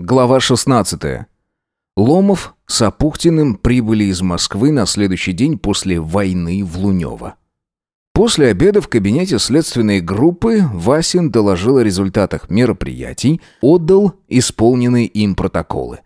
Глава 16. Ломов с Апухтиным прибыли из Москвы на следующий день после войны в Лунёво. После обеда в кабинете следственной группы Васин доложил о результатах мероприятий, отдал исполненные им протоколы.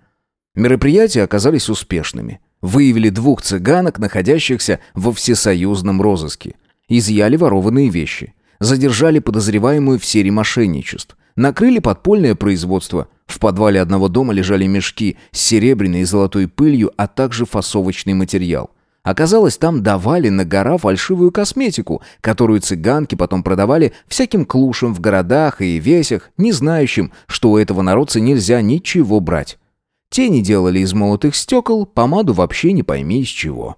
Мероприятия оказались успешными. Выявили двух цыганок, находящихся во всесоюзном розыске. Изъяли ворованные вещи. Задержали подозреваемую в серии мошенничеств. Накрыли подпольное производство. В подвале одного дома лежали мешки с серебряной и золотой пылью, а также фасовочный материал. Оказалось, там давали на гора фальшивую косметику, которую цыганки потом продавали всяким клушам в городах и весях, не знающим, что у этого народца нельзя ничего брать. Тени делали из молотых стекол, помаду вообще не пойми из чего.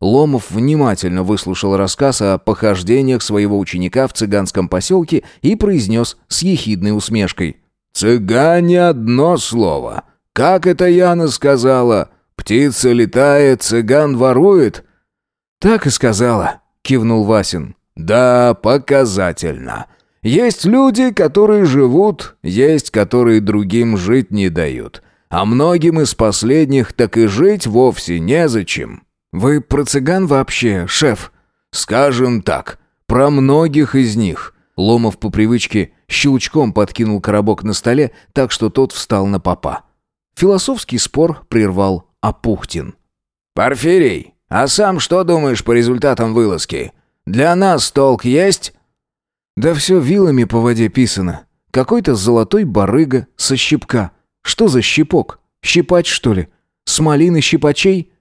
Ломов внимательно выслушал рассказ о похождениях своего ученика в цыганском поселке и произнес с ехидной усмешкой. «Цыгане одно слово. Как это Яна сказала? Птица летает, цыган ворует?» «Так и сказала», — кивнул Васин. «Да, показательно. Есть люди, которые живут, есть, которые другим жить не дают. А многим из последних так и жить вовсе незачем». «Вы про цыган вообще, шеф?» «Скажем так, про многих из них». Ломов по привычке щелчком подкинул коробок на столе, так что тот встал на попа. Философский спор прервал Апухтин. «Порфирий, а сам что думаешь по результатам вылазки? Для нас толк есть?» «Да все вилами по воде писано. Какой-то золотой барыга со щипка. Что за щипок? Щипач, что ли? С малины щипачей?»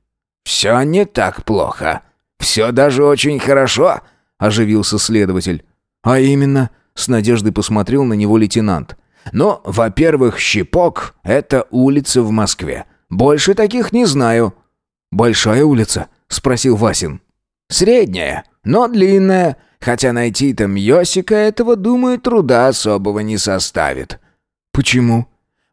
«Все не так плохо. Все даже очень хорошо», — оживился следователь. «А именно?» — с надеждой посмотрел на него лейтенант. «Ну, во-первых, Щипок — это улица в Москве. Больше таких не знаю». «Большая улица?» — спросил Васин. «Средняя, но длинная. Хотя найти там Йосика этого, думаю, труда особого не составит». «Почему?»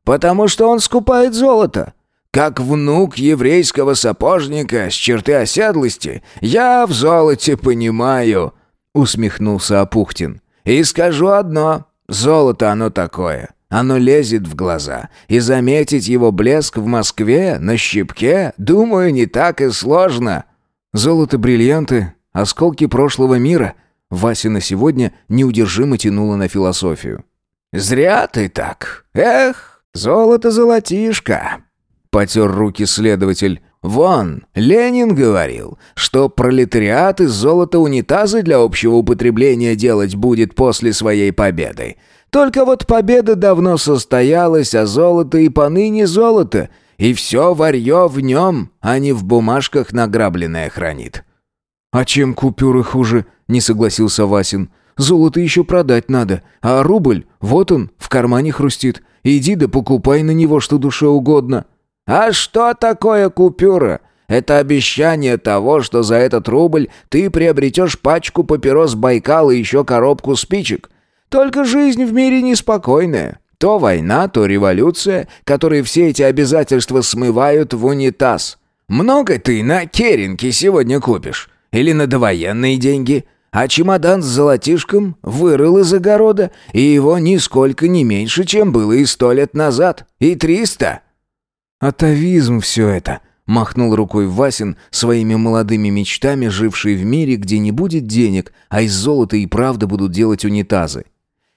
«Потому что он скупает золото. Как внук еврейского сапожника с черты оседлости, я в золоте понимаю», — усмехнулся Апухтин. «И скажу одно, золото оно такое, оно лезет в глаза, и заметить его блеск в Москве на щипке, думаю, не так и сложно». «Золото-бриллианты, осколки прошлого мира», — Вася на сегодня неудержимо тянула на философию. «Зря ты так. Эх, золото-золотишко!» Потер руки следователь. «Вон, Ленин говорил, что пролетариат из золота унитазы для общего употребления делать будет после своей победы. Только вот победа давно состоялась, а золото и поныне золото, и все варье в нем, а не в бумажках награбленное хранит». «А чем купюры хуже?» — не согласился Васин. «Золото еще продать надо, а рубль, вот он, в кармане хрустит. Иди да покупай на него что душе угодно». А что такое купюра? Это обещание того, что за этот рубль ты приобретешь пачку папирос Байкал и еще коробку спичек. Только жизнь в мире неспокойная. То война, то революция, которые все эти обязательства смывают в унитаз. Много ты на керенке сегодня купишь? Или на довоенные деньги? А чемодан с золотишком вырыл из огорода, и его нисколько не меньше, чем было и сто лет назад. И триста. «Атовизм все это!» — махнул рукой Васин своими молодыми мечтами, живший в мире, где не будет денег, а из золота и правда будут делать унитазы.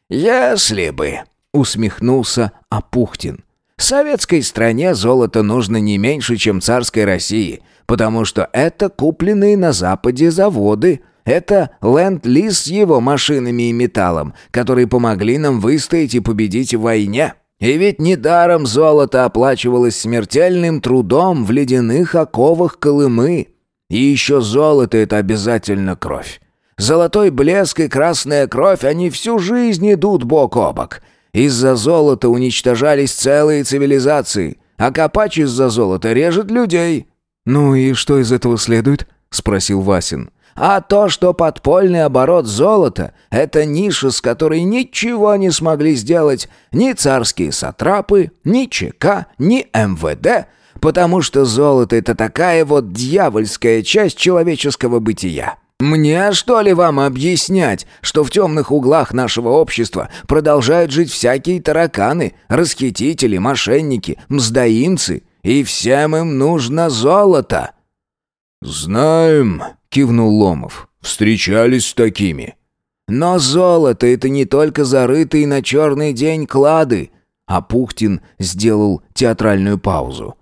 «Если бы!» — усмехнулся Апухтин. «Советской стране золото нужно не меньше, чем царской России, потому что это купленные на Западе заводы». Это ленд-лиз с его машинами и металлом, которые помогли нам выстоять и победить в войне. И ведь недаром золото оплачивалось смертельным трудом в ледяных оковах Колымы. И еще золото — это обязательно кровь. Золотой блеск и красная кровь, они всю жизнь идут бок о бок. Из-за золота уничтожались целые цивилизации, а копач из-за золота режет людей. «Ну и что из этого следует?» — спросил Васин. А то, что подпольный оборот золота — это ниша, с которой ничего не смогли сделать ни царские сатрапы, ни ЧК, ни МВД, потому что золото — это такая вот дьявольская часть человеческого бытия. Мне, что ли, вам объяснять, что в темных углах нашего общества продолжают жить всякие тараканы, расхитители, мошенники, мздоимцы, и всем им нужно золото?» «Знаем», — кивнул Ломов, — «встречались с такими». «Но золото — это не только зарытые на черный день клады», а Пухтин сделал театральную паузу.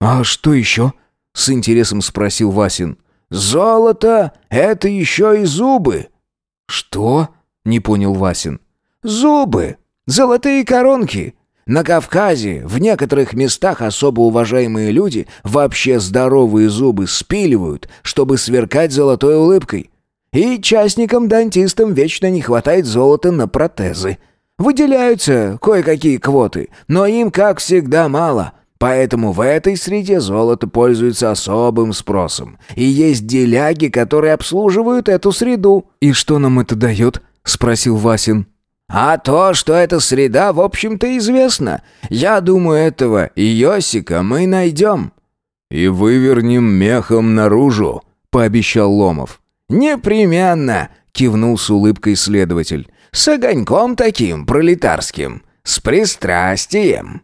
«А что еще?» — с интересом спросил Васин. «Золото — это еще и зубы». «Что?» — не понял Васин. «Зубы. Золотые коронки. На Кавказе в некоторых местах особо уважаемые люди вообще здоровые зубы спиливают, чтобы сверкать золотой улыбкой. И частникам-дантистам вечно не хватает золота на протезы. Выделяются кое-какие квоты, но им, как всегда, мало. Поэтому в этой среде золото пользуется особым спросом. И есть деляги, которые обслуживают эту среду». «И что нам это дает?» — спросил Васин. «А то, что эта среда, в общем-то, известна. Я думаю, этого Йосика мы найдем». «И вывернем мехом наружу», — пообещал Ломов. «Непременно», — кивнул с улыбкой следователь. «С огоньком таким пролетарским, с пристрастием».